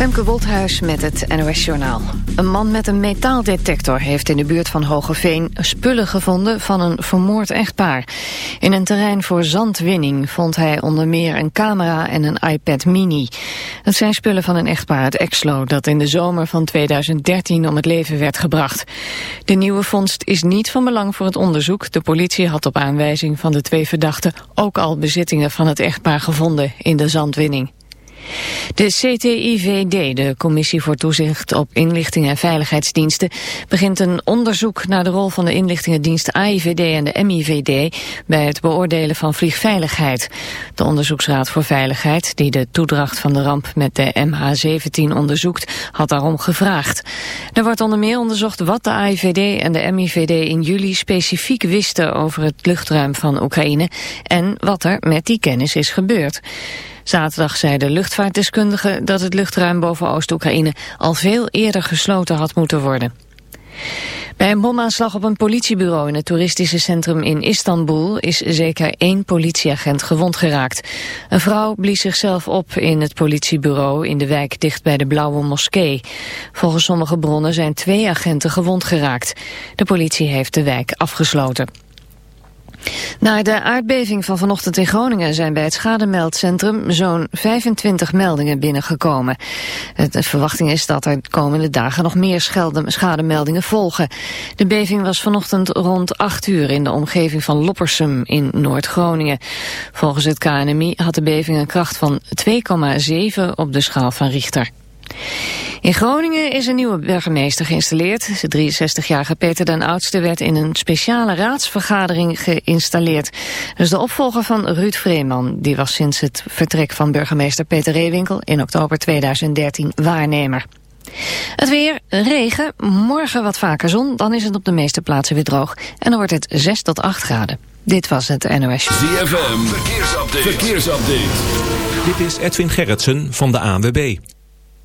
Femke Wolthuis met het NOS Journaal. Een man met een metaaldetector heeft in de buurt van Hogeveen spullen gevonden van een vermoord echtpaar. In een terrein voor zandwinning vond hij onder meer een camera en een iPad mini. Het zijn spullen van een echtpaar uit Exlo dat in de zomer van 2013 om het leven werd gebracht. De nieuwe vondst is niet van belang voor het onderzoek. De politie had op aanwijzing van de twee verdachten ook al bezittingen van het echtpaar gevonden in de zandwinning. De CTIVD, de Commissie voor Toezicht op Inlichting en Veiligheidsdiensten, begint een onderzoek naar de rol van de inlichtingendienst AIVD en de MIVD bij het beoordelen van vliegveiligheid. De Onderzoeksraad voor Veiligheid, die de toedracht van de ramp met de MH17 onderzoekt, had daarom gevraagd. Er wordt onder meer onderzocht wat de AIVD en de MIVD in juli specifiek wisten over het luchtruim van Oekraïne en wat er met die kennis is gebeurd. Zaterdag zei de luchtvaartdeskundige dat het luchtruim boven Oost-Oekraïne al veel eerder gesloten had moeten worden. Bij een bomaanslag op een politiebureau in het toeristische centrum in Istanbul is zeker één politieagent gewond geraakt. Een vrouw blies zichzelf op in het politiebureau in de wijk dicht bij de Blauwe Moskee. Volgens sommige bronnen zijn twee agenten gewond geraakt. De politie heeft de wijk afgesloten. Na de aardbeving van vanochtend in Groningen zijn bij het schademeldcentrum zo'n 25 meldingen binnengekomen. De verwachting is dat er de komende dagen nog meer schademeldingen volgen. De beving was vanochtend rond 8 uur in de omgeving van Loppersum in Noord-Groningen. Volgens het KNMI had de beving een kracht van 2,7 op de schaal van Richter. In Groningen is een nieuwe burgemeester geïnstalleerd. De 63-jarige Peter den Oudste werd in een speciale raadsvergadering geïnstalleerd. Dus de opvolger van Ruud Vreeman. Die was sinds het vertrek van burgemeester Peter Reewinkel in oktober 2013 waarnemer. Het weer, regen, morgen wat vaker zon, dan is het op de meeste plaatsen weer droog. En dan wordt het 6 tot 8 graden. Dit was het NOS. ZFM, verkeersupdate. verkeersupdate. Dit is Edwin Gerritsen van de ANWB.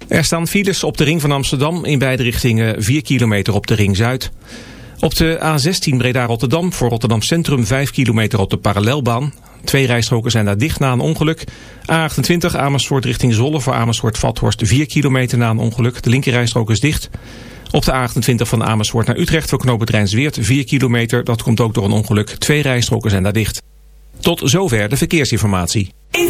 Er staan files op de ring van Amsterdam in beide richtingen 4 kilometer op de ring Zuid. Op de A16 Breda-Rotterdam voor Rotterdam Centrum 5 kilometer op de parallelbaan. Twee rijstroken zijn daar dicht na een ongeluk. A28 Amersfoort richting Zolle voor Amersfoort-Vathorst 4 kilometer na een ongeluk. De linkerrijstrook is dicht. Op de A28 van Amersfoort naar Utrecht voor knooppunt Zweert 4 kilometer. Dat komt ook door een ongeluk. Twee rijstroken zijn daar dicht. Tot zover de verkeersinformatie. In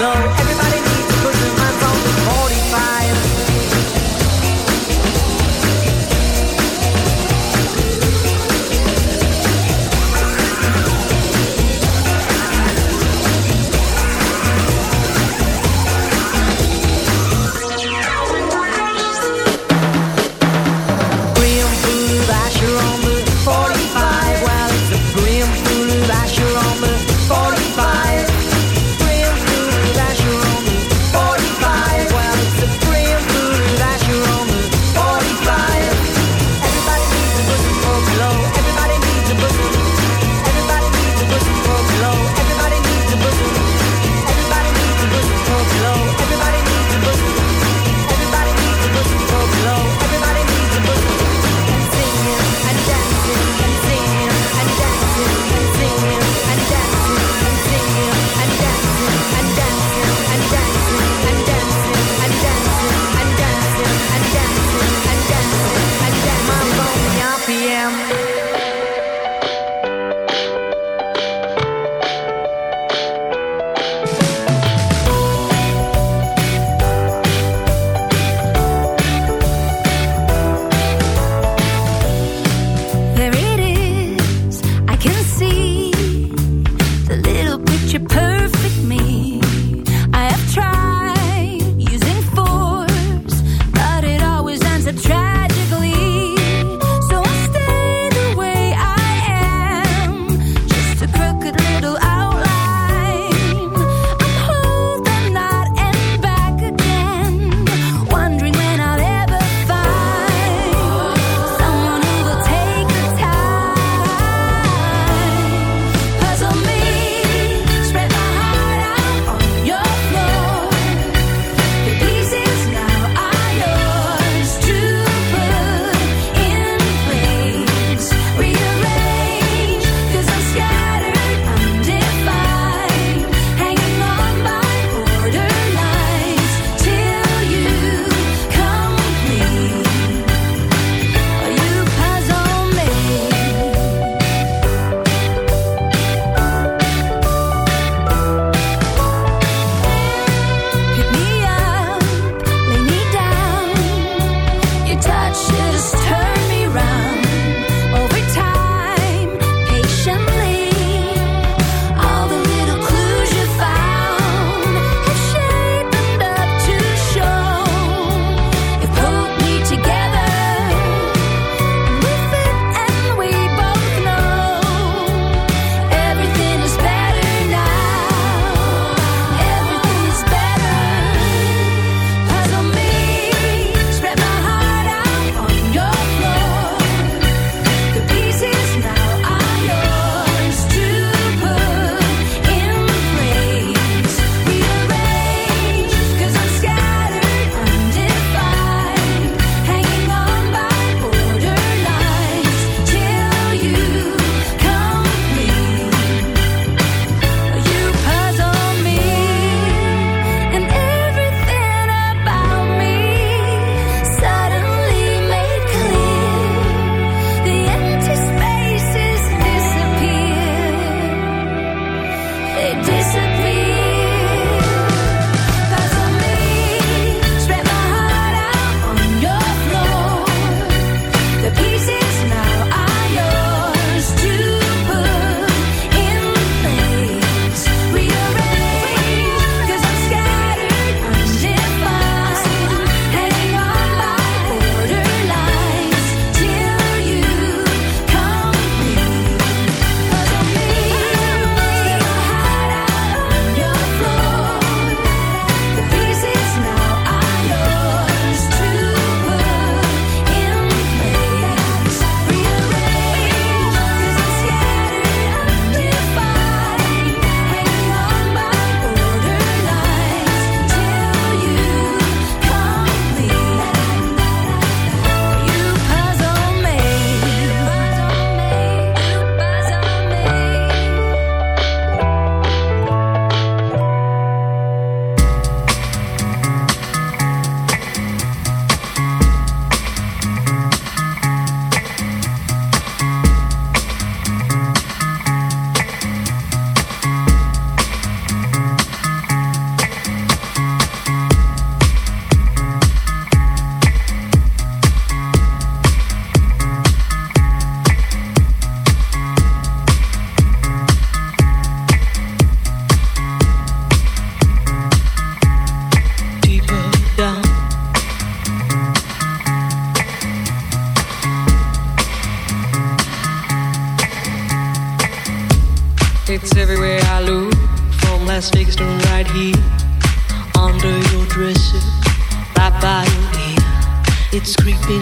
love. disappear.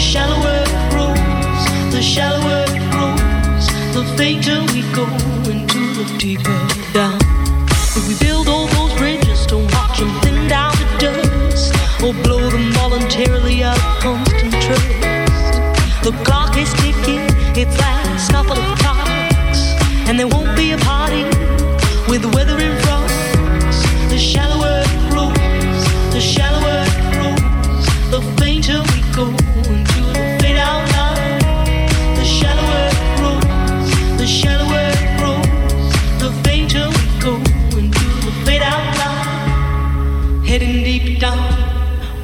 shallower it grows, the shallower it grows, the fainter we go into the deeper down. If we build all those bridges, don't watch them thin down to dust, or blow them voluntarily out of constant trust. The clock is ticking, its last couple of clocks, and there won't be a party with the weather in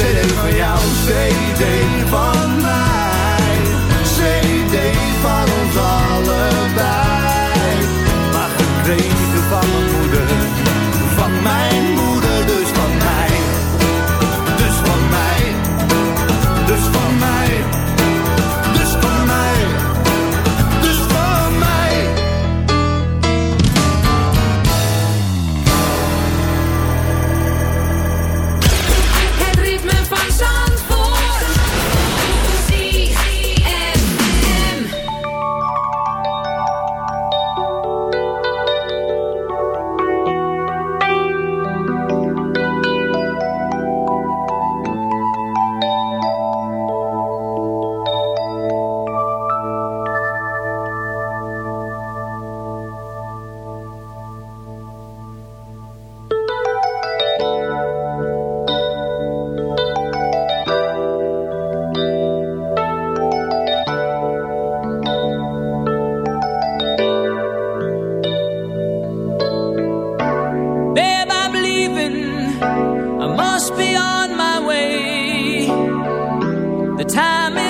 CD van jou, CD van mij. CD van ons allebei. Maar gekregen van The time is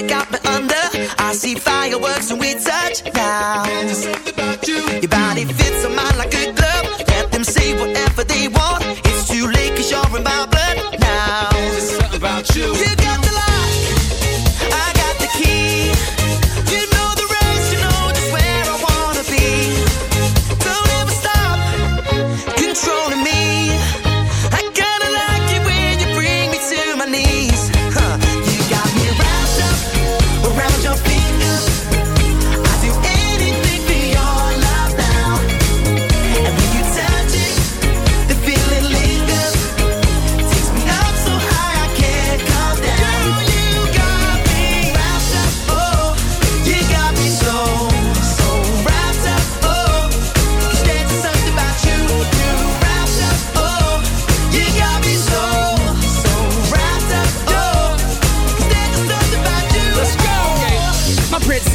You got me under. I see fireworks when we touch now. Your body fits on mine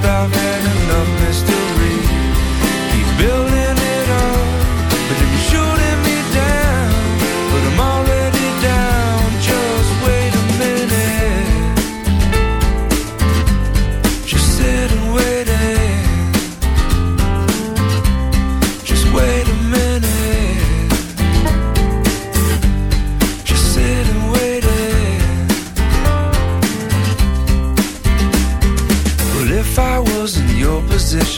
stuff.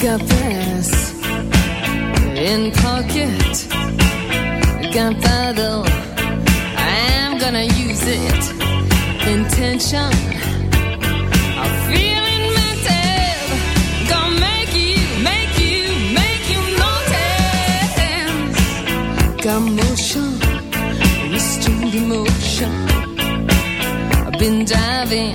Got this in pocket. That though. I'm gonna use it. Intention. I'm feeling mental. Gonna make you, make you, make you notice. Got motion, restrained emotion. I've been diving,